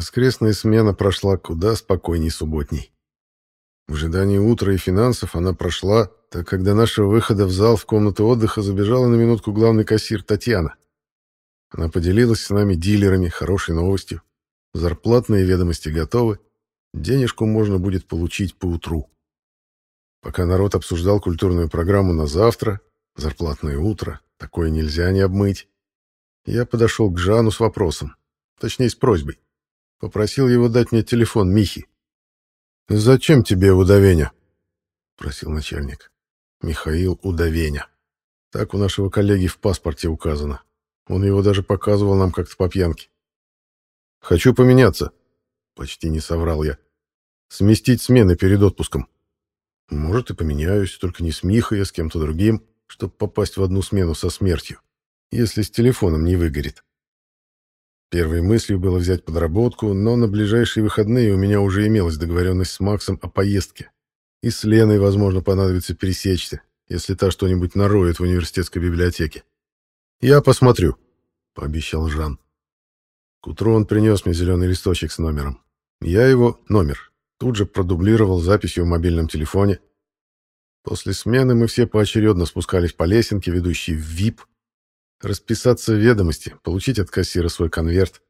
Воскресная смена прошла куда спокойней субботней. В ожидании утра и финансов она прошла, так как до нашего выхода в зал в комнату отдыха забежала на минутку главный кассир Татьяна. Она поделилась с нами дилерами хорошей новостью. Зарплатные ведомости готовы, денежку можно будет получить по утру. Пока народ обсуждал культурную программу на завтра, зарплатное утро, такое нельзя не обмыть, я подошел к Жану с вопросом, точнее с просьбой. Попросил его дать мне телефон Михи. «Зачем тебе удовеня?» — просил начальник. «Михаил Удовеня. Так у нашего коллеги в паспорте указано. Он его даже показывал нам как-то по пьянке. «Хочу поменяться», — почти не соврал я. «Сместить смены перед отпуском». «Может, и поменяюсь, только не с Михой, а с кем-то другим, чтобы попасть в одну смену со смертью, если с телефоном не выгорит». Первой мыслью было взять подработку, но на ближайшие выходные у меня уже имелась договоренность с Максом о поездке. И с Леной, возможно, понадобится пересечься, если та что-нибудь нароет в университетской библиотеке. «Я посмотрю», — пообещал Жан. К утру он принес мне зеленый листочек с номером. Я его, номер, тут же продублировал записью в мобильном телефоне. После смены мы все поочередно спускались по лесенке, ведущей в ВИП, расписаться в ведомости, получить от кассира свой конверт.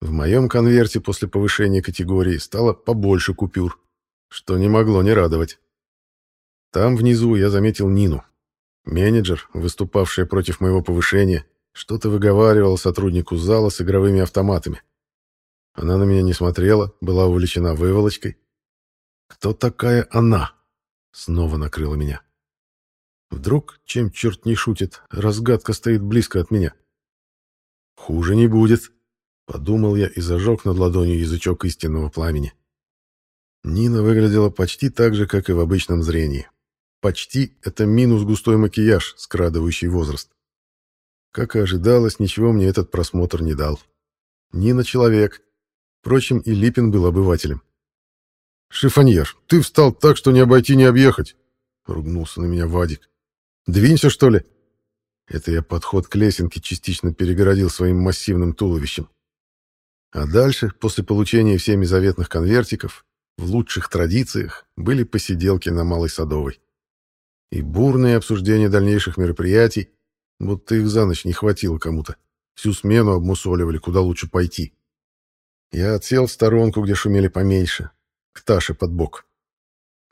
В моем конверте после повышения категории стало побольше купюр, что не могло не радовать. Там внизу я заметил Нину. Менеджер, выступавшая против моего повышения, что-то выговаривал сотруднику зала с игровыми автоматами. Она на меня не смотрела, была увлечена выволочкой. «Кто такая она?» Снова накрыла меня. Вдруг, чем черт не шутит, разгадка стоит близко от меня. Хуже не будет, подумал я и зажег над ладонью язычок истинного пламени. Нина выглядела почти так же, как и в обычном зрении. Почти — это минус густой макияж, скрадывающий возраст. Как и ожидалось, ничего мне этот просмотр не дал. Нина — человек. Впрочем, и Липин был обывателем. «Шифоньер, ты встал так, что не обойти, не объехать!» — ругнулся на меня Вадик. Двинься, что ли?» Это я подход к лесенке частично перегородил своим массивным туловищем. А дальше, после получения всеми заветных конвертиков, в лучших традициях были посиделки на Малой Садовой. И бурные обсуждения дальнейших мероприятий, будто их за ночь не хватило кому-то. Всю смену обмусоливали, куда лучше пойти. Я отсел в сторонку, где шумели поменьше, к Таше под бок.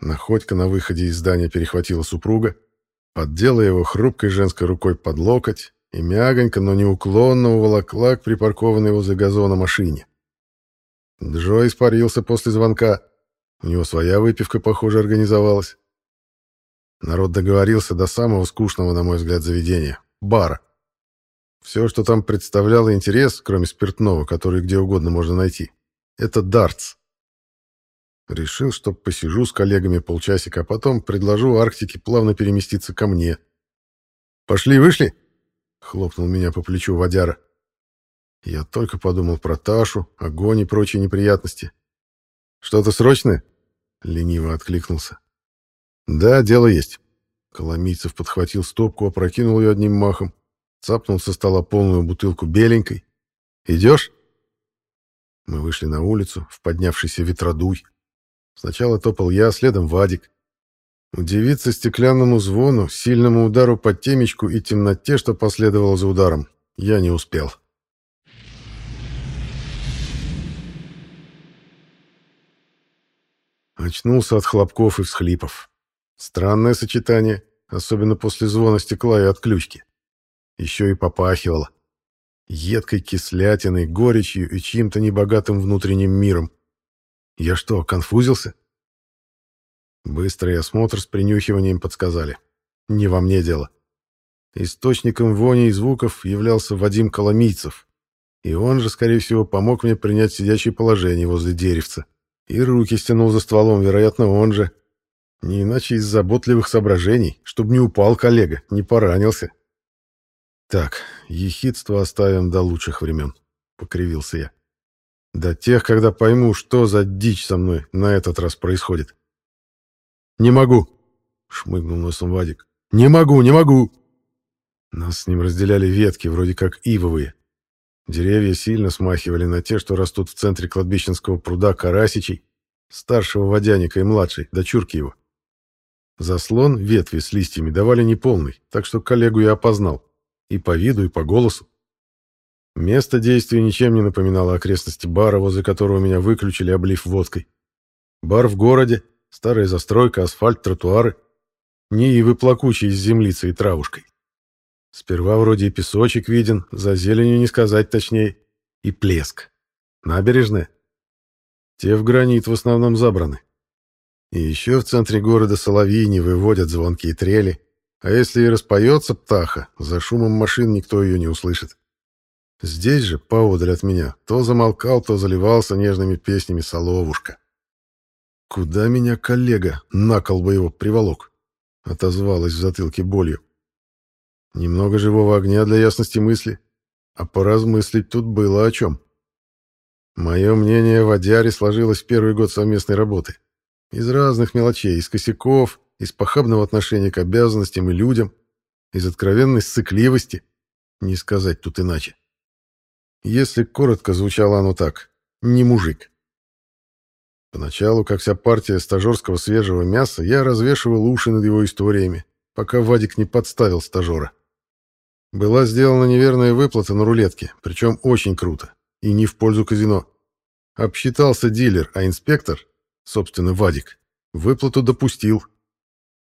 Находька на выходе из здания перехватила супруга, поддела его хрупкой женской рукой под локоть и мягонько, но неуклонно уволокла к припаркованной возле газона машине. Джо испарился после звонка. У него своя выпивка, похоже, организовалась. Народ договорился до самого скучного, на мой взгляд, заведения — бара. Все, что там представляло интерес, кроме спиртного, который где угодно можно найти, — это дартс. Решил, что посижу с коллегами полчасика, а потом предложу Арктике плавно переместиться ко мне. «Пошли, вышли?» — хлопнул меня по плечу водяра. Я только подумал про Ташу, огонь и прочие неприятности. «Что-то срочное?» — лениво откликнулся. «Да, дело есть». Коломийцев подхватил стопку, опрокинул ее одним махом, цапнул со стола полную бутылку беленькой. «Идешь?» Мы вышли на улицу, в поднявшийся ветродуй. Сначала топал я, следом Вадик. Удивиться стеклянному звону, сильному удару под темечку и темноте, что последовало за ударом, я не успел. Очнулся от хлопков и всхлипов. Странное сочетание, особенно после звона стекла и отключки. Еще и попахивало. Едкой кислятиной, горечью и чьим-то небогатым внутренним миром. Я что, конфузился? Быстрый осмотр с принюхиванием подсказали. Не во мне дело. Источником вони и звуков являлся Вадим Коломийцев. И он же, скорее всего, помог мне принять сидячее положение возле деревца. И руки стянул за стволом, вероятно, он же. Не иначе из заботливых соображений, чтобы не упал коллега, не поранился. Так, ехидство оставим до лучших времен, — покривился я. До тех, когда пойму, что за дичь со мной на этот раз происходит. «Не могу!» — шмыгнул носом Вадик. «Не могу, не могу!» Нас с ним разделяли ветки, вроде как ивовые. Деревья сильно смахивали на те, что растут в центре кладбищенского пруда Карасичей, старшего водяника и младшей, дочурки его. Заслон, ветви с листьями давали неполный, так что коллегу я опознал. И по виду, и по голосу. Место действия ничем не напоминало окрестности бара, возле которого меня выключили, облив водкой. Бар в городе, старая застройка, асфальт, тротуары. Нивы плакучие с землицей и травушкой. Сперва вроде и песочек виден, за зеленью не сказать точнее, и плеск. Набережная. Те в гранит в основном забраны. И еще в центре города соловьи не выводят звонкие трели, а если и распоется птаха, за шумом машин никто ее не услышит. Здесь же, поодаль от меня, то замолкал, то заливался нежными песнями соловушка. «Куда меня коллега, на кол бы его приволок?» — отозвалась в затылке болью. Немного живого огня для ясности мысли, а поразмыслить тут было о чем. Мое мнение в Адяре сложилось в первый год совместной работы. Из разных мелочей, из косяков, из похабного отношения к обязанностям и людям, из откровенной сцикливости, не сказать тут иначе. Если коротко звучало оно так «не мужик». Поначалу, как вся партия стажерского свежего мяса, я развешивал уши над его историями, пока Вадик не подставил стажера. Была сделана неверная выплата на рулетке, причем очень круто, и не в пользу казино. Обсчитался дилер, а инспектор, собственно, Вадик, выплату допустил.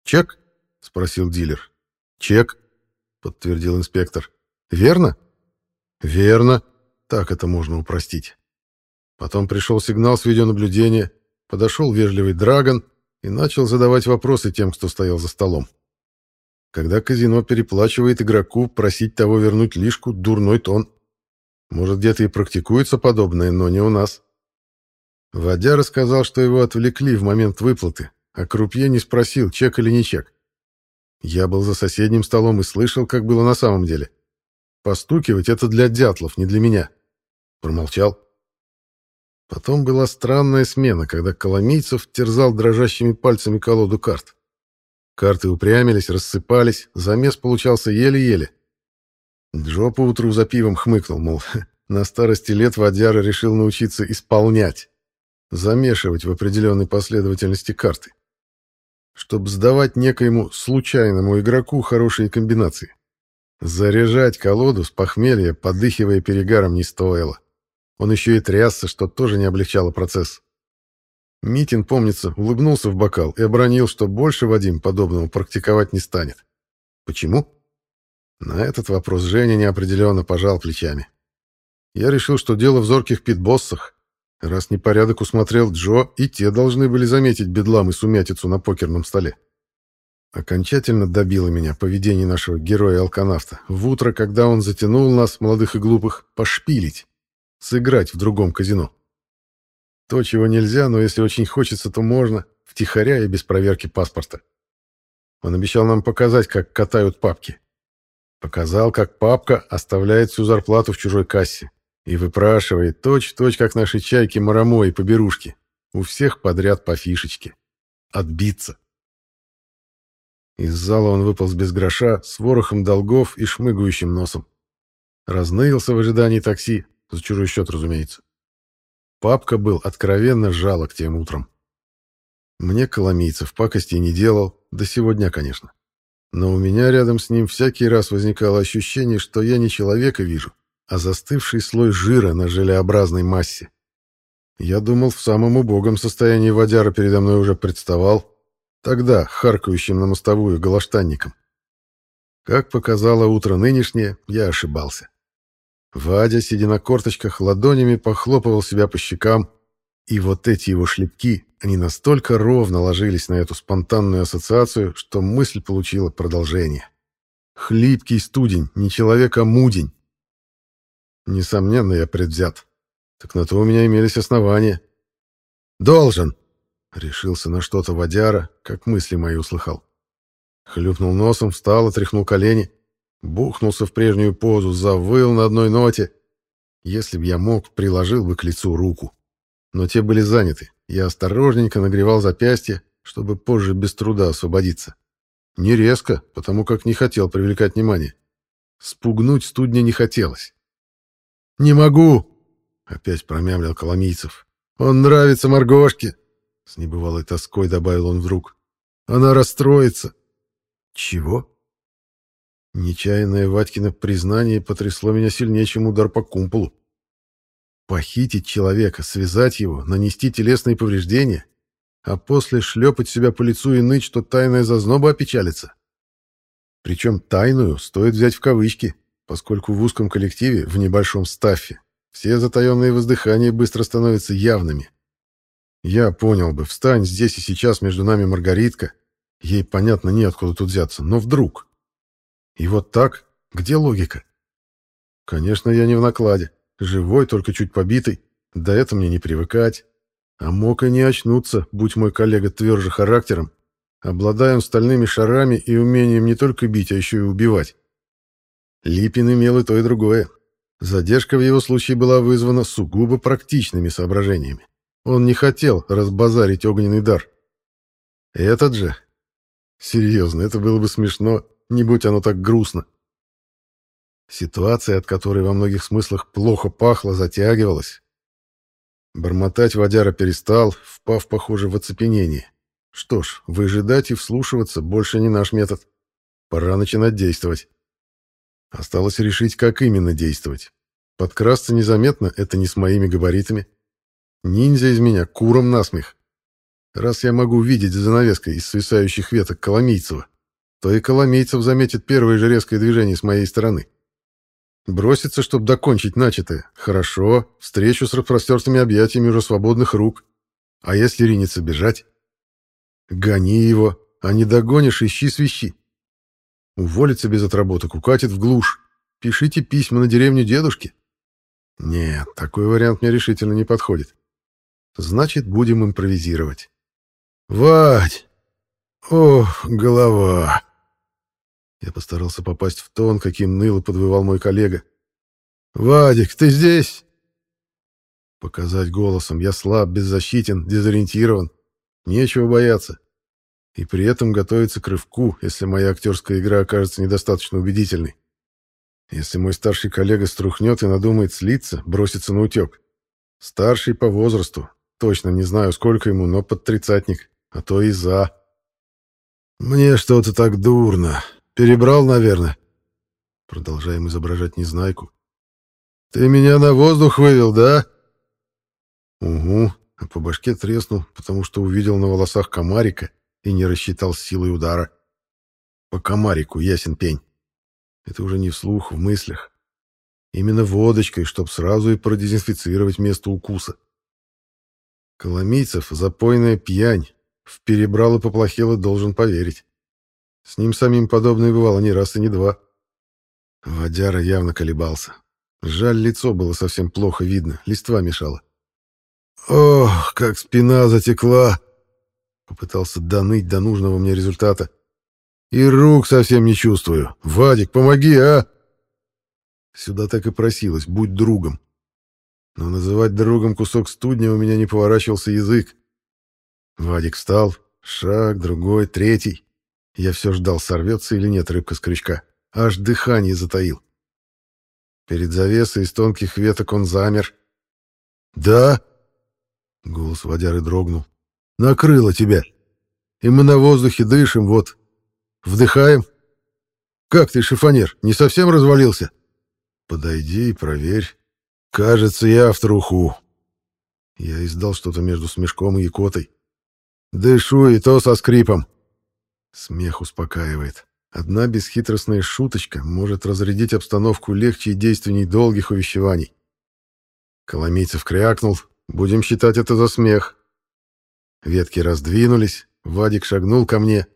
«Чек?» — спросил дилер. «Чек», — подтвердил инспектор. «Верно?» «Верно. Так это можно упростить». Потом пришел сигнал с видеонаблюдения, подошел вежливый Драгон и начал задавать вопросы тем, кто стоял за столом. Когда казино переплачивает игроку, просить того вернуть лишку — дурной тон. Может, где-то и практикуется подобное, но не у нас. Водя рассказал, что его отвлекли в момент выплаты, а крупье не спросил, чек или не чек. Я был за соседним столом и слышал, как было на самом деле. Постукивать — это для дятлов, не для меня. Промолчал. Потом была странная смена, когда Коломийцев терзал дрожащими пальцами колоду карт. Карты упрямились, рассыпались, замес получался еле-еле. Джо поутру за пивом хмыкнул, мол, на старости лет водяра решил научиться исполнять, замешивать в определенной последовательности карты, чтобы сдавать некоему случайному игроку хорошие комбинации. Заряжать колоду с похмелья, подыхивая перегаром, не стоило. Он еще и трясся, что тоже не облегчало процесс. Митин, помнится, улыбнулся в бокал и обронил, что больше Вадим подобного практиковать не станет. Почему? На этот вопрос Женя неопределенно пожал плечами. Я решил, что дело в зорких питбоссах. Раз непорядок усмотрел Джо, и те должны были заметить бедлам и сумятицу на покерном столе. Окончательно добило меня поведение нашего героя-алканавта в утро, когда он затянул нас, молодых и глупых, пошпилить сыграть в другом казино. То, чего нельзя, но если очень хочется, то можно, втихаря и без проверки паспорта. Он обещал нам показать, как катают папки. Показал, как папка оставляет всю зарплату в чужой кассе и выпрашивает точь-в-точь, как наши чайки Марамо и Поберушки. У всех подряд по фишечке. Отбиться. Из зала он выполз без гроша, с ворохом долгов и шмыгающим носом. Разнылся в ожидании такси, за чужой счет, разумеется. Папка был откровенно жалок тем утром. Мне Коломийцев пакости не делал, до сегодня, конечно. Но у меня рядом с ним всякий раз возникало ощущение, что я не человека вижу, а застывший слой жира на желеобразной массе. Я думал, в самом убогом состоянии водяра передо мной уже представал, тогда харкающим на мостовую галаштанником. Как показало утро нынешнее, я ошибался. Вадя, сидя на корточках, ладонями похлопывал себя по щекам, и вот эти его шлепки, они настолько ровно ложились на эту спонтанную ассоциацию, что мысль получила продолжение. Хлипкий студень, не человек, а мудень. Несомненно, я предвзят. Так на то у меня имелись основания. «Должен!» — решился на что-то водяра, как мысли мои услыхал. Хлюпнул носом, встал, отряхнул колени. Бухнулся в прежнюю позу, завыл на одной ноте. Если б я мог, приложил бы к лицу руку. Но те были заняты. Я осторожненько нагревал запястье, чтобы позже без труда освободиться. Не резко, потому как не хотел привлекать внимание. Спугнуть студня не хотелось. «Не могу!» — опять промямлил Коломийцев. «Он нравится Маргошке!» — с небывалой тоской добавил он вдруг. «Она расстроится!» «Чего?» Нечаянное Ватькино признание потрясло меня сильнее, чем удар по кумполу. Похитить человека, связать его, нанести телесные повреждения, а после шлепать себя по лицу и ныть, что тайная зазноба опечалится. Причем тайную стоит взять в кавычки, поскольку в узком коллективе, в небольшом стаффе, все затаенные воздыхания быстро становятся явными. Я понял бы, встань здесь и сейчас между нами Маргаритка, ей, понятно, неоткуда тут взяться, но вдруг... И вот так, где логика? Конечно, я не в накладе. Живой, только чуть побитый. До этого мне не привыкать. А мог и не очнуться, будь мой коллега тверже характером, обладая он стальными шарами и умением не только бить, а еще и убивать. Липин имел и то, и другое. Задержка в его случае была вызвана сугубо практичными соображениями. Он не хотел разбазарить огненный дар. Этот же... Серьезно, это было бы смешно, не будь оно так грустно. Ситуация, от которой во многих смыслах плохо пахло, затягивалась. Бормотать водяра перестал, впав, похоже, в оцепенение. Что ж, выжидать и вслушиваться больше не наш метод. Пора начинать действовать. Осталось решить, как именно действовать. Подкрасться незаметно — это не с моими габаритами. Ниндзя из меня куром насмех. Раз я могу видеть занавеской из свисающих веток Коломийцева, то и Коломейцев заметит первое же резкое движение с моей стороны. Бросится, чтобы докончить начатое. Хорошо, встречу с распростертыми объятиями уже свободных рук. А если ринется бежать? Гони его, а не догонишь, ищи свищи. Уволится без отработок, укатит в глушь. Пишите письма на деревню дедушки. Нет, такой вариант мне решительно не подходит. Значит, будем импровизировать. Вадь! Ох, голова! Я постарался попасть в тон, каким ныло подвывал мой коллега. «Вадик, ты здесь?» Показать голосом. Я слаб, беззащитен, дезориентирован. Нечего бояться. И при этом готовиться к рывку, если моя актерская игра окажется недостаточно убедительной. Если мой старший коллега струхнет и надумает слиться, броситься на утек. Старший по возрасту. Точно не знаю, сколько ему, но под тридцатник. А то и за. «Мне что-то так дурно», Перебрал, наверное. Продолжаем изображать Незнайку. Ты меня на воздух вывел, да? Угу. А по башке треснул, потому что увидел на волосах комарика и не рассчитал силой удара. По комарику, ясен пень. Это уже не вслух, в мыслях. Именно водочкой, чтоб сразу и продезинфицировать место укуса. Коломийцев, запойная пьянь, в перебрал и поплохело должен поверить. С ним самим подобное бывало не раз и не два. Водяра явно колебался. Жаль, лицо было совсем плохо видно, листва мешала. «Ох, как спина затекла!» Попытался доныть до нужного мне результата. «И рук совсем не чувствую. Вадик, помоги, а!» Сюда так и просилось, будь другом. Но называть другом кусок студня у меня не поворачивался язык. Вадик встал, шаг, другой, третий. Я все ждал, сорвется или нет рыбка с крючка. Аж дыхание затаил. Перед завесой из тонких веток он замер. «Да?» — голос водяры дрогнул. «Накрыло тебя. И мы на воздухе дышим, вот. Вдыхаем. Как ты, шифонер, не совсем развалился?» «Подойди и проверь. Кажется, я в труху». Я издал что-то между смешком и икотой. «Дышу, и то со скрипом. Смех успокаивает. Одна бесхитростная шуточка может разрядить обстановку легче и действенней долгих увещеваний. Коломийцев крякнул. Будем считать это за смех. Ветки раздвинулись. Вадик шагнул ко мне.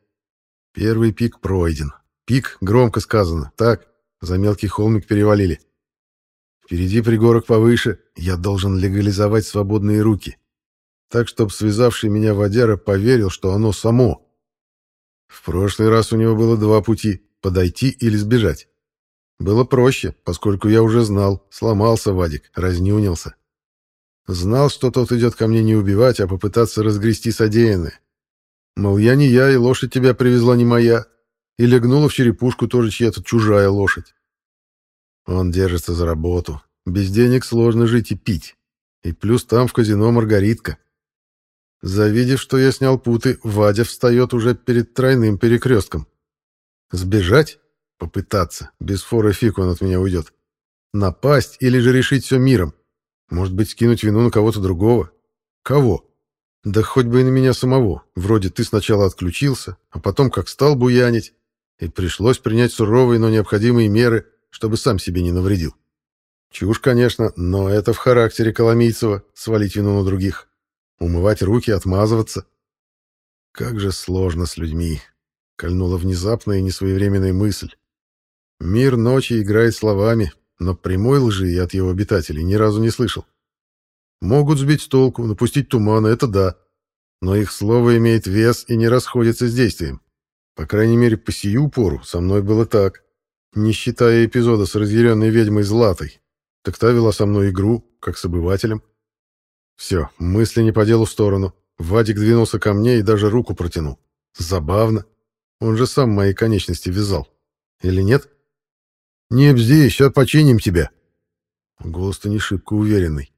Первый пик пройден. Пик, громко сказано. Так, за мелкий холмик перевалили. Впереди пригорок повыше. Я должен легализовать свободные руки. Так, чтобы связавший меня водяра поверил, что оно само — прошлый раз у него было два пути — подойти или сбежать. Было проще, поскольку я уже знал, сломался Вадик, разнюнился. Знал, что тот идет ко мне не убивать, а попытаться разгрести содеянное. Мол, я не я, и лошадь тебя привезла не моя. И легнула в черепушку тоже чья-то чужая лошадь. Он держится за работу. Без денег сложно жить и пить. И плюс там в казино Маргаритка. Завидев, что я снял путы, Вадя встает уже перед тройным перекрестком. Сбежать? Попытаться. Без фора фиг он от меня уйдет. Напасть или же решить все миром? Может быть, скинуть вину на кого-то другого? Кого? Да хоть бы и на меня самого. Вроде ты сначала отключился, а потом как стал буянить, и пришлось принять суровые, но необходимые меры, чтобы сам себе не навредил. Чушь, конечно, но это в характере Коломийцева — свалить вину на других. Умывать руки, отмазываться. Как же сложно с людьми. Кольнула внезапная и несвоевременная мысль. Мир ночи играет словами, но прямой лжи я от его обитателей ни разу не слышал. Могут сбить с толку, напустить тумана, это да. Но их слово имеет вес и не расходится с действием. По крайней мере, по сию пору со мной было так. Не считая эпизода с разъяренной ведьмой Златой. Так та вела со мной игру, как с обывателем. Все, мысли не по делу в сторону. Вадик двинулся ко мне и даже руку протянул. Забавно. Он же сам мои конечности вязал. Или нет? «Не бзди, сейчас починим тебя». Голос-то не шибко уверенный.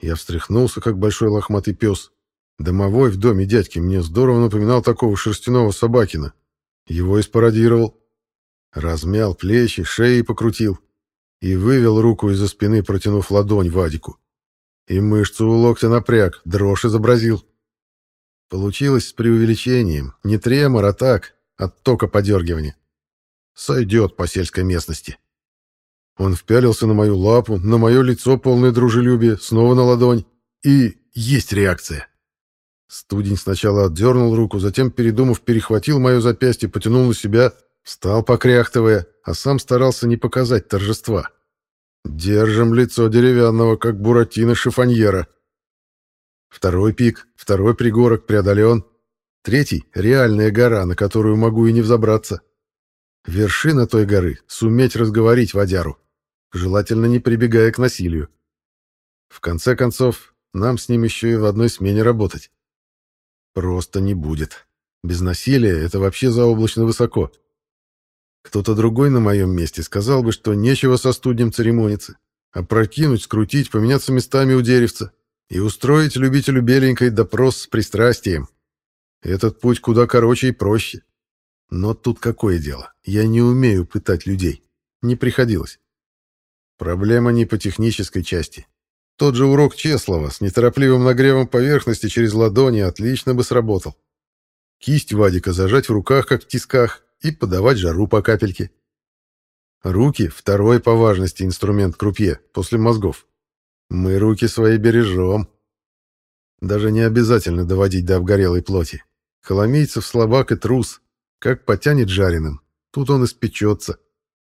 Я встряхнулся, как большой лохматый пес. Домовой в доме дядьки мне здорово напоминал такого шерстяного собакина. Его и спародировал. Размял плечи, шеи покрутил. И вывел руку из-за спины, протянув ладонь Вадику. И мышцу у локтя напряг, дрожь изобразил. Получилось с преувеличением. Не тремор, а так, от тока подергивания. Сойдет по сельской местности. Он впялился на мою лапу, на мое лицо полное дружелюбие, снова на ладонь. И есть реакция. Студень сначала отдернул руку, затем, передумав, перехватил мое запястье, потянул на себя, встал покряхтывая, а сам старался не показать торжества. Держим лицо деревянного, как буратино шифоньера. Второй пик, второй пригорок преодолен. Третий — реальная гора, на которую могу и не взобраться. Вершина той горы — суметь разговорить водяру, желательно не прибегая к насилию. В конце концов, нам с ним еще и в одной смене работать. Просто не будет. Без насилия это вообще заоблачно высоко. Кто-то другой на моем месте сказал бы, что нечего со студнем церемониться, а прокинуть, скрутить, поменяться местами у деревца и устроить любителю беленькой допрос с пристрастием. Этот путь куда короче и проще. Но тут какое дело? Я не умею пытать людей. Не приходилось. Проблема не по технической части. Тот же урок Чеслова с неторопливым нагревом поверхности через ладони отлично бы сработал. Кисть Вадика зажать в руках, как в тисках, и подавать жару по капельке. Руки — второй по важности инструмент крупье, после мозгов. Мы руки свои бережем. Даже не обязательно доводить до обгорелой плоти. Коломейцев слабак и трус. Как потянет жареным, тут он испечется.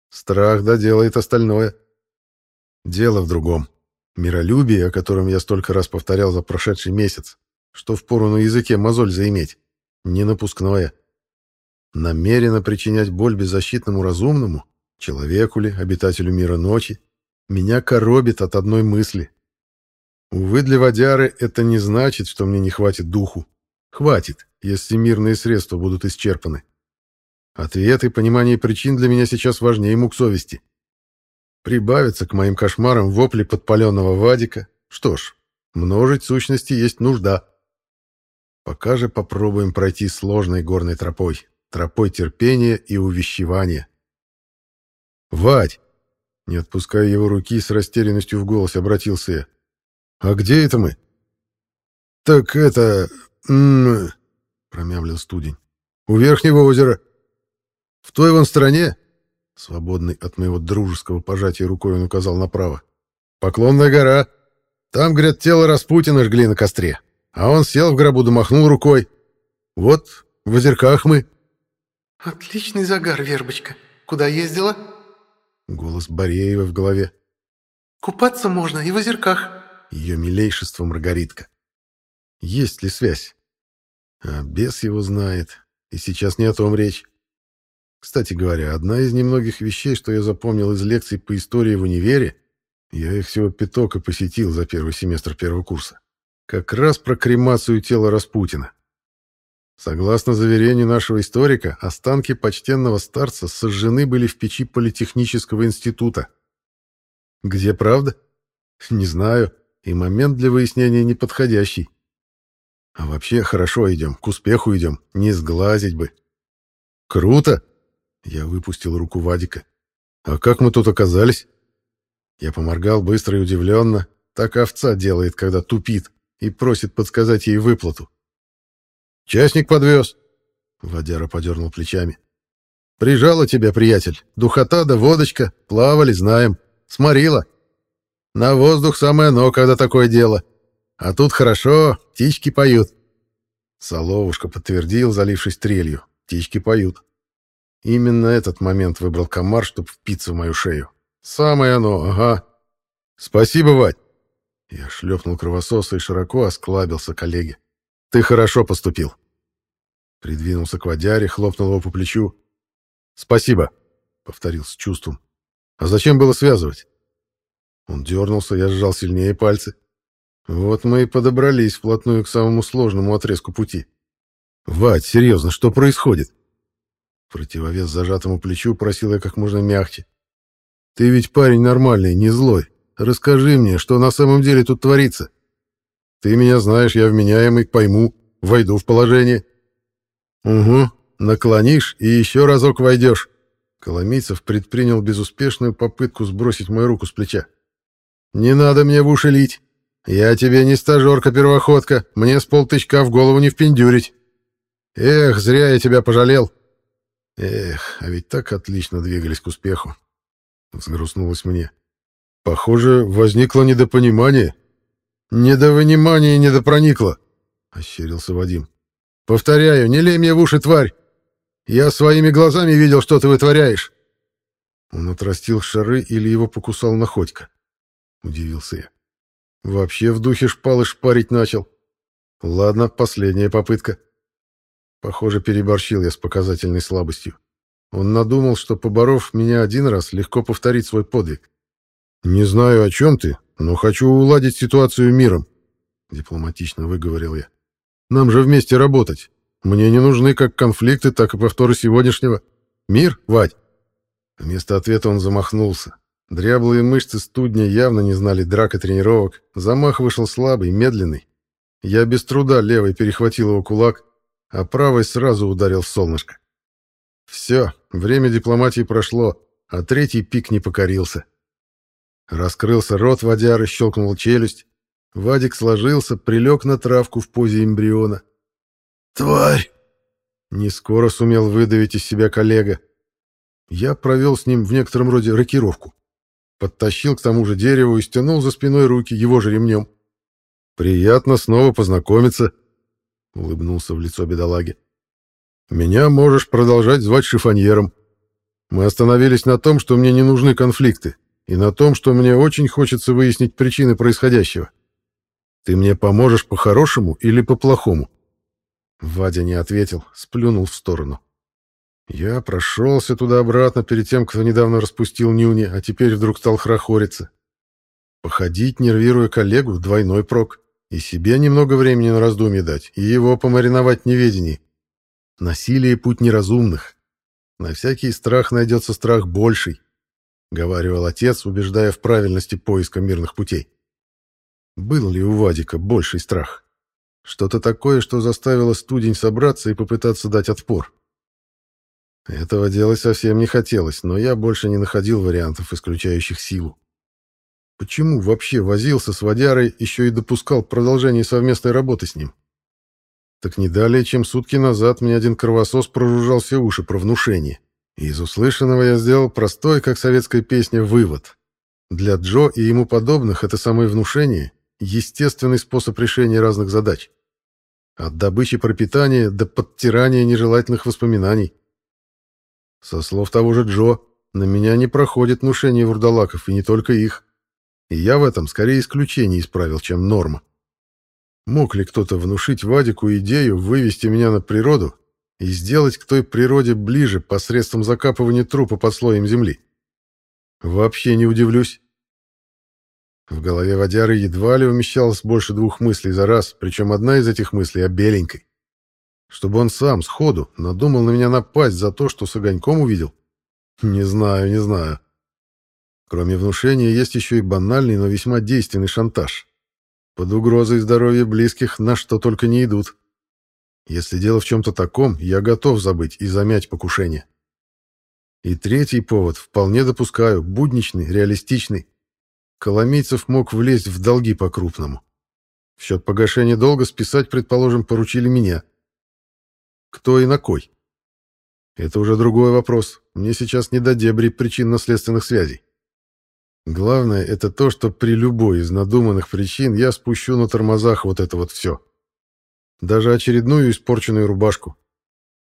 Страх доделает остальное. Дело в другом. Миролюбие, о котором я столько раз повторял за прошедший месяц, что впору на языке мозоль заиметь, не напускное. Намеренно причинять боль беззащитному разумному, человеку ли, обитателю мира ночи, меня коробит от одной мысли. Увы, для водяры это не значит, что мне не хватит духу. Хватит, если мирные средства будут исчерпаны. Ответ и понимание причин для меня сейчас важнее мук совести. Прибавится к моим кошмарам вопли подпаленного Вадика. Что ж, множить сущности есть нужда. Пока же попробуем пройти сложной горной тропой тропой терпения и увещевания. «Вадь!» Не отпуская его руки, с растерянностью в голосе обратился я. «А где это мы?» «Так это... Промямлил студень. «У Верхнего озера. В той вон стороне...» Свободный от моего дружеского пожатия рукой он указал направо. «Поклонная гора. Там, говорят, тело Распутина жгли на костре. А он сел в гробу да махнул рукой. Вот, в озерках мы». «Отличный загар, Вербочка. Куда ездила?» Голос Бореева в голове. «Купаться можно и в озерках». Ее милейшество Маргаритка. Есть ли связь? А бес его знает. И сейчас не о том речь. Кстати говоря, одна из немногих вещей, что я запомнил из лекций по истории в универе, я их всего пяток и посетил за первый семестр первого курса, как раз про кремацию тела Распутина. Согласно заверению нашего историка, останки почтенного старца сожжены были в печи Политехнического института. Где правда? Не знаю, и момент для выяснения неподходящий. А вообще хорошо идем, к успеху идем, не сглазить бы. Круто! Я выпустил руку Вадика. А как мы тут оказались? Я поморгал быстро и удивленно. Так овца делает, когда тупит, и просит подсказать ей выплату. «Частник подвез!» Водяра подернул плечами. «Прижала тебя, приятель. Духота да водочка. Плавали, знаем. Сморила. На воздух самое оно, когда такое дело. А тут хорошо, птички поют». Соловушка подтвердил, залившись трелью. Птички поют. Именно этот момент выбрал комар, чтобы впиться в мою шею. Самое оно, ага. Спасибо, Вать. Я шлепнул кровососа и широко осклабился коллеге. Ты хорошо поступил. Придвинулся к водяре, хлопнул его по плечу. Спасибо, повторил с чувством. А зачем было связывать? Он дернулся, я сжал сильнее пальцы. Вот мы и подобрались вплотную к самому сложному отрезку пути. Вать, серьезно, что происходит? Противовес зажатому плечу просил я как можно мягче. «Ты ведь парень нормальный, не злой. Расскажи мне, что на самом деле тут творится. Ты меня знаешь, я вменяемый, пойму, войду в положение». «Угу, наклонишь и еще разок войдешь». Коломийцев предпринял безуспешную попытку сбросить мою руку с плеча. «Не надо мне в уши лить. Я тебе не стажерка-первоходка, мне с полтычка в голову не впендюрить. Эх, зря я тебя пожалел». Эх, а ведь так отлично двигались к успеху. Взгрустнулось мне. Похоже, возникло недопонимание. Недовынимание недопроникло, ощерился Вадим. Повторяю, не лей мне в уши, тварь. Я своими глазами видел, что ты вытворяешь. Он отрастил шары или его покусал находька. Удивился я. Вообще в духе шпалы шпарить начал. Ладно, последняя попытка. Похоже, переборщил я с показательной слабостью. Он надумал, что, поборов меня один раз, легко повторить свой подвиг. «Не знаю, о чем ты, но хочу уладить ситуацию миром», — дипломатично выговорил я. «Нам же вместе работать. Мне не нужны как конфликты, так и повторы сегодняшнего. Мир, Вадь?» Вместо ответа он замахнулся. Дряблые мышцы студня явно не знали драк и тренировок. Замах вышел слабый, медленный. Я без труда левой перехватил его кулак, а правой сразу ударил солнышко. Все, время дипломатии прошло, а третий пик не покорился. Раскрылся рот водяры, щелкнул челюсть. Вадик сложился, прилег на травку в позе эмбриона. «Тварь!» Не скоро сумел выдавить из себя коллега. Я провел с ним в некотором роде рокировку. Подтащил к тому же дереву и стянул за спиной руки его же ремнем. «Приятно снова познакомиться», — улыбнулся в лицо бедолаги. «Меня можешь продолжать звать шифоньером. Мы остановились на том, что мне не нужны конфликты, и на том, что мне очень хочется выяснить причины происходящего. Ты мне поможешь по-хорошему или по-плохому?» Вадя не ответил, сплюнул в сторону. Я прошелся туда-обратно перед тем, кто недавно распустил нюни, а теперь вдруг стал хрохориться. Походить, нервируя коллегу, двойной прок. И себе немного времени на раздумье дать, и его помариновать неведении. Насилие — путь неразумных. На всякий страх найдется страх больший, — говаривал отец, убеждая в правильности поиска мирных путей. Был ли у Вадика больший страх? Что-то такое, что заставило студень собраться и попытаться дать отпор. Этого делать совсем не хотелось, но я больше не находил вариантов, исключающих силу. Почему вообще возился с водярой, еще и допускал продолжение совместной работы с ним? Так не далее, чем сутки назад мне один кровосос проружал все уши про внушение. Из услышанного я сделал простой, как советская песня, вывод. Для Джо и ему подобных это самое внушение — естественный способ решения разных задач. От добычи пропитания до подтирания нежелательных воспоминаний. Со слов того же Джо, на меня не проходит внушение вурдалаков, и не только их. И я в этом скорее исключение исправил, чем норма. Мог ли кто-то внушить Вадику идею вывести меня на природу и сделать к той природе ближе посредством закапывания трупа под слоем земли? Вообще не удивлюсь. В голове водяры едва ли умещалось больше двух мыслей за раз, причем одна из этих мыслей о беленькой. Чтобы он сам, сходу, надумал на меня напасть за то, что с огоньком увидел? Не знаю, не знаю. Кроме внушения, есть еще и банальный, но весьма действенный шантаж. Под угрозой здоровья близких на что только не идут. Если дело в чем-то таком, я готов забыть и замять покушение. И третий повод, вполне допускаю, будничный, реалистичный. Коломийцев мог влезть в долги по-крупному. В счет погашения долга списать, предположим, поручили меня. Кто и на кой? Это уже другой вопрос. Мне сейчас не до дебри причинно-следственных связей. Главное — это то, что при любой из надуманных причин я спущу на тормозах вот это вот все. Даже очередную испорченную рубашку.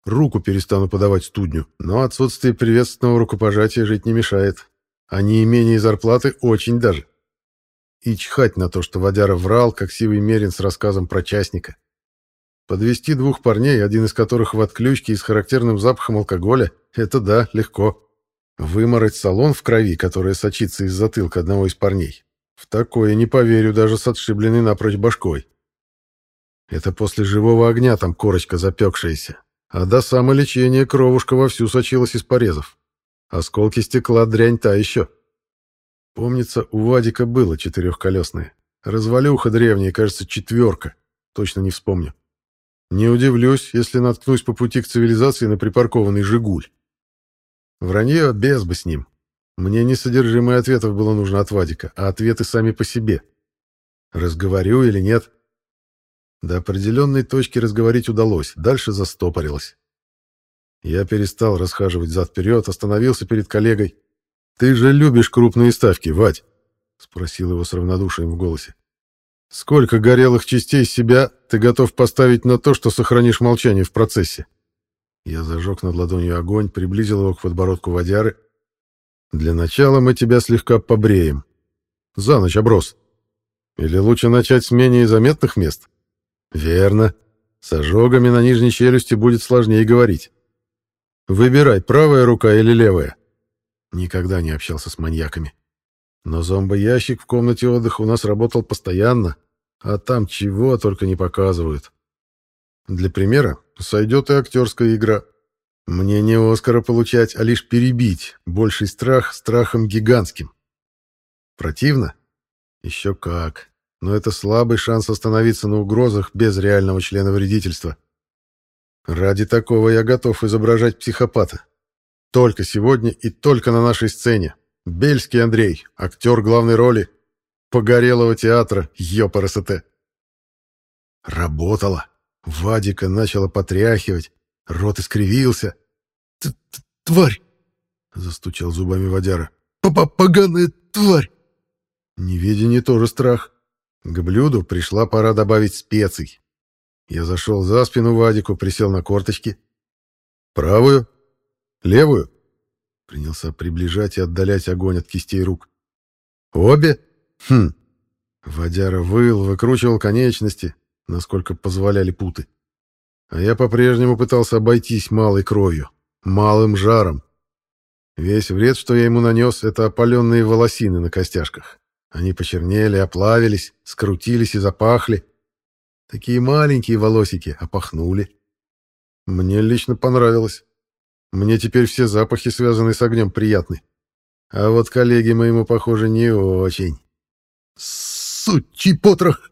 Руку перестану подавать студню, но отсутствие приветственного рукопожатия жить не мешает. А неимение зарплаты очень даже. И чхать на то, что водяра врал, как сивый мерин с рассказом про частника. Подвести двух парней, один из которых в отключке и с характерным запахом алкоголя, это да, легко. Вымороть салон в крови, которая сочится из затылка одного из парней. В такое не поверю даже с отшибленной напрочь башкой. Это после живого огня там корочка запекшаяся. А до самолечения кровушка вовсю сочилась из порезов. Осколки стекла дрянь та еще. Помнится, у Вадика было четырехколесное. Развалюха древняя, кажется, четверка. Точно не вспомню. Не удивлюсь, если наткнусь по пути к цивилизации на припаркованный «Жигуль». Вранье без бы с ним. Мне не содержимое ответов было нужно от Вадика, а ответы сами по себе. Разговорю или нет? До определенной точки разговорить удалось, дальше застопорилось. Я перестал расхаживать зад-вперед, остановился перед коллегой. «Ты же любишь крупные ставки, Вадь?» — спросил его с равнодушием в голосе. «Сколько горелых частей себя ты готов поставить на то, что сохранишь молчание в процессе?» Я зажег над ладонью огонь, приблизил его к подбородку водяры. «Для начала мы тебя слегка побреем. За ночь оброс. Или лучше начать с менее заметных мест?» «Верно. С ожогами на нижней челюсти будет сложнее говорить. Выбирай, правая рука или левая». Никогда не общался с маньяками. Но зомбоящик в комнате отдыха у нас работал постоянно, а там чего только не показывают. Для примера сойдет и актерская игра. Мне не Оскара получать, а лишь перебить больший страх страхом гигантским. Противно? Еще как. Но это слабый шанс остановиться на угрозах без реального члена вредительства. Ради такого я готов изображать психопата. Только сегодня и только на нашей сцене. Бельский Андрей, актер главной роли. Погорелого театра, ёпарасоте. Работало. Вадика начала потряхивать, рот искривился. Т -т «Тварь!» — застучал зубами водяра. П «Поганая тварь!» Неведение тоже страх. К блюду пришла пора добавить специй. Я зашел за спину Вадику, присел на корточки. «Правую? Левую?» Принялся приближать и отдалять огонь от кистей рук. «Обе? Хм!» Водяра выл, выкручивал конечности, насколько позволяли путы. А я по-прежнему пытался обойтись малой кровью, малым жаром. Весь вред, что я ему нанес, это опаленные волосины на костяшках. Они почернели, оплавились, скрутились и запахли. Такие маленькие волосики, опахнули. Мне лично понравилось. Мне теперь все запахи, связанные с огнем, приятны. А вот коллеге моему, похоже, не очень. «Сучий потрох!»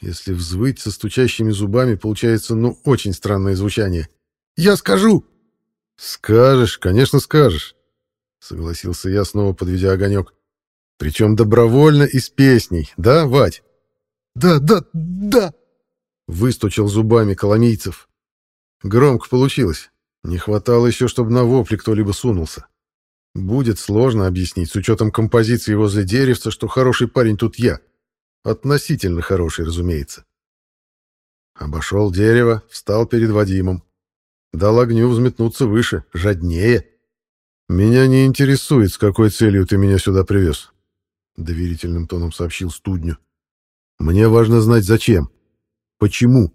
Если взвыть со стучащими зубами, получается, ну, очень странное звучание. «Я скажу!» «Скажешь, конечно, скажешь», — согласился я, снова подведя огонек. «Причем добровольно и с песней, да, Вать?» «Да, да, да!» — выстучил зубами Коломийцев. Громко получилось. Не хватало еще, чтобы на вопли кто-либо сунулся. Будет сложно объяснить, с учетом композиции возле деревца, что хороший парень тут я. Относительно хороший, разумеется. Обошел дерево, встал перед Вадимом. Дал огню взметнуться выше, жаднее. «Меня не интересует, с какой целью ты меня сюда привез», — доверительным тоном сообщил студню. «Мне важно знать, зачем. Почему?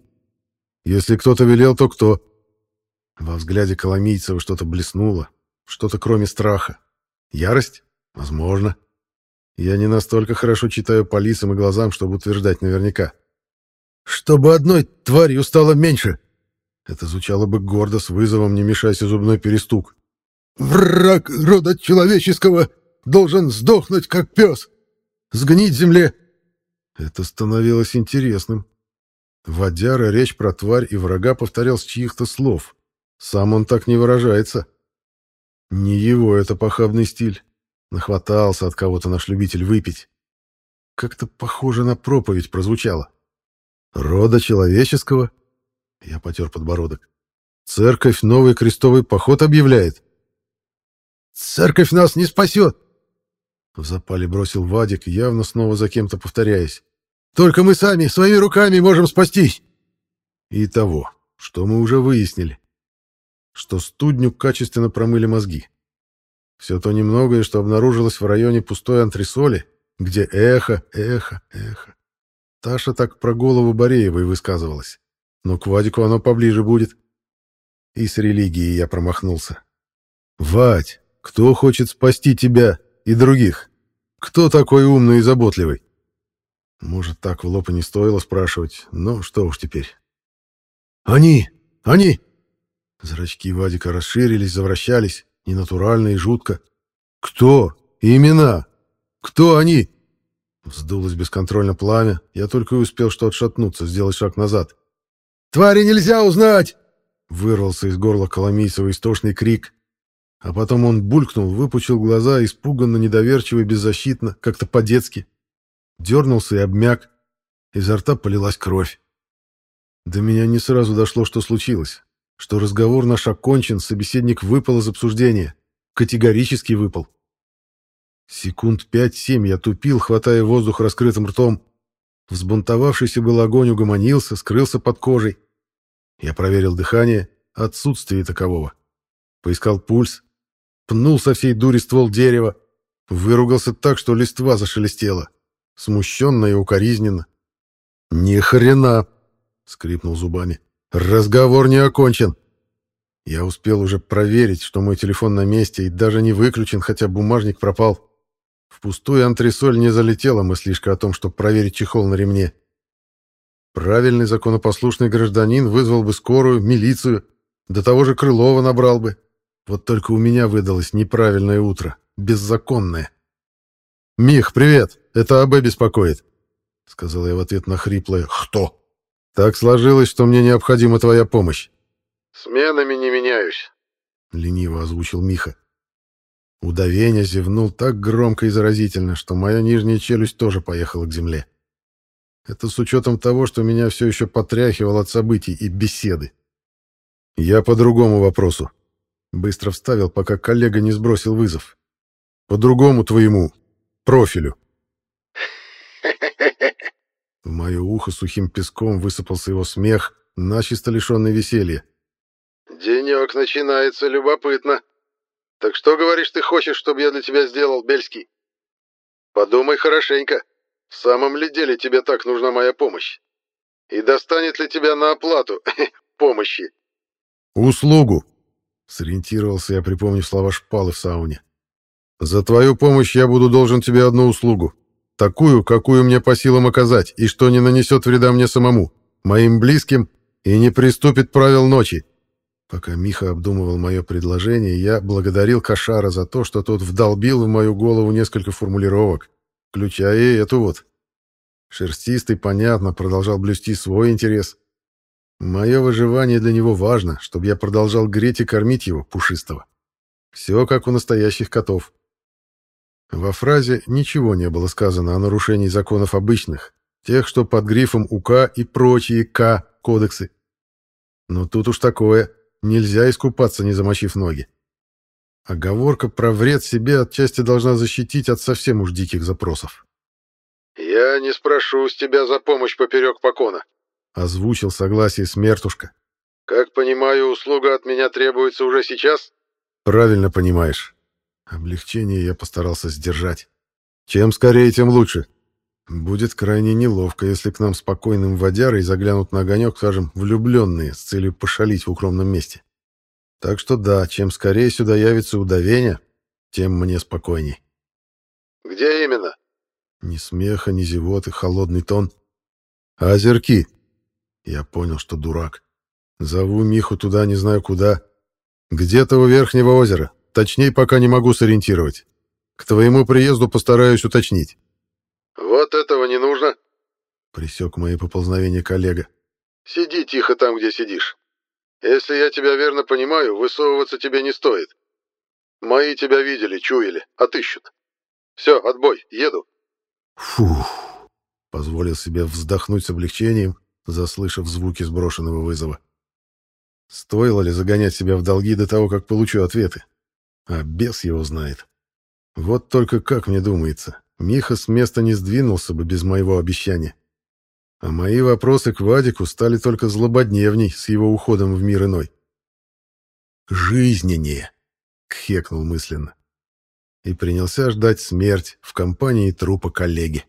Если кто-то велел, то кто?» Во взгляде Коломийцева что-то блеснуло, что-то кроме страха. Ярость? Возможно. Я не настолько хорошо читаю по лицам и глазам, чтобы утверждать наверняка. «Чтобы одной тварью стало меньше!» Это звучало бы гордо, с вызовом, не мешайся зубной перестук. «Враг рода человеческого должен сдохнуть, как пес. Сгнить в земле. Это становилось интересным. Водяра речь про тварь и врага повторял с чьих-то слов. Сам он так не выражается. Не его это похабный стиль. Нахватался от кого-то наш любитель выпить. Как-то похоже на проповедь прозвучало. Рода человеческого? Я потер подбородок. Церковь новый крестовый поход объявляет. Церковь нас не спасет! В запале бросил Вадик, явно снова за кем-то повторяясь. Только мы сами, своими руками можем спастись. И того, что мы уже выяснили. Что студню качественно промыли мозги. Все то немногое, что обнаружилось в районе пустой антресоли, где эхо, эхо, эхо. Таша так про голову Бореевой высказывалась. Но к Вадику оно поближе будет. И с религией я промахнулся. «Вадь, кто хочет спасти тебя и других? Кто такой умный и заботливый?» Может, так в лоб и не стоило спрашивать, но что уж теперь. «Они! Они!» Зрачки Вадика расширились, завращались, ненатурально и жутко. «Кто? Имена? Кто они?» Вздулось бесконтрольно пламя, я только и успел что отшатнуться, сделать шаг назад. «Твари нельзя узнать!» Вырвался из горла Коломийцева истошный крик. А потом он булькнул, выпучил глаза, испуганно, недоверчиво и беззащитно, как-то по-детски дернулся и обмяк. Изо рта полилась кровь. До меня не сразу дошло, что случилось. Что разговор наш окончен, собеседник выпал из обсуждения. Категорически выпал. Секунд пять-семь я тупил, хватая воздух раскрытым ртом. Взбунтовавшийся был огонь угомонился, скрылся под кожей. Я проверил дыхание, отсутствие такового. Поискал пульс, пнул со всей дури ствол дерева, выругался так, что листва зашелестела смущенно и укоризненно. «Ни хрена!» — скрипнул зубами. «Разговор не окончен!» Я успел уже проверить, что мой телефон на месте и даже не выключен, хотя бумажник пропал. В пустую антресоль не залетела мыслишка о том, чтобы проверить чехол на ремне. Правильный законопослушный гражданин вызвал бы скорую, милицию, до того же Крылова набрал бы. Вот только у меня выдалось неправильное утро, беззаконное. «Мих, привет! Это АБ беспокоит», — сказал я в ответ на хриплое «Кто?». «Так сложилось, что мне необходима твоя помощь». «Сменами не меняюсь», — лениво озвучил Миха. Удовение зевнул так громко и заразительно, что моя нижняя челюсть тоже поехала к земле. Это с учетом того, что меня все еще потряхивало от событий и беседы. Я по другому вопросу. Быстро вставил, пока коллега не сбросил вызов. По другому твоему профилю. В мое ухо сухим песком высыпался его смех, начисто лишенный веселья. «Денек начинается любопытно. Так что, говоришь, ты хочешь, чтобы я для тебя сделал, Бельский? Подумай хорошенько, в самом ли деле тебе так нужна моя помощь? И достанет ли тебя на оплату помощи?» «Услугу!» — сориентировался я, припомнив слова шпалы в сауне. За твою помощь я буду должен тебе одну услугу. Такую, какую мне по силам оказать, и что не нанесет вреда мне самому, моим близким и не приступит правил ночи. Пока Миха обдумывал мое предложение, я благодарил Кашара за то, что тот вдолбил в мою голову несколько формулировок, включая и эту вот. Шерстистый, понятно, продолжал блюсти свой интерес. Мое выживание для него важно, чтобы я продолжал греть и кормить его, пушистого. Все как у настоящих котов. Во фразе ничего не было сказано о нарушении законов обычных, тех, что под грифом УК и прочие К кодексы. Но тут уж такое, нельзя искупаться, не замочив ноги. Оговорка про вред себе отчасти должна защитить от совсем уж диких запросов. «Я не спрошу с тебя за помощь поперек покона», — озвучил согласие смертушка. «Как понимаю, услуга от меня требуется уже сейчас?» «Правильно понимаешь. Облегчение я постарался сдержать. Чем скорее, тем лучше. Будет крайне неловко, если к нам спокойным водярой заглянут на огонек, скажем, влюбленные, с целью пошалить в укромном месте. Так что да, чем скорее сюда явится удовение, тем мне спокойней. «Где именно?» Ни смеха, ни зевоты, холодный тон. «Озерки!» Я понял, что дурак. Зову Миху туда, не знаю куда. Где-то у Верхнего озера, Точнее, пока не могу сориентировать. К твоему приезду постараюсь уточнить. Вот этого не нужно, присек мои поползновения коллега. Сиди тихо там, где сидишь. Если я тебя верно понимаю, высовываться тебе не стоит. Мои тебя видели, чуяли, отыщут. Все, отбой, еду. Фух, позволил себе вздохнуть с облегчением, заслышав звуки сброшенного вызова. Стоило ли загонять себя в долги до того, как получу ответы? А бес его знает. Вот только как мне думается, Миха с места не сдвинулся бы без моего обещания. А мои вопросы к Вадику стали только злободневней с его уходом в мир иной. «Жизненнее!» — кхекнул мысленно. И принялся ждать смерть в компании трупа коллеги.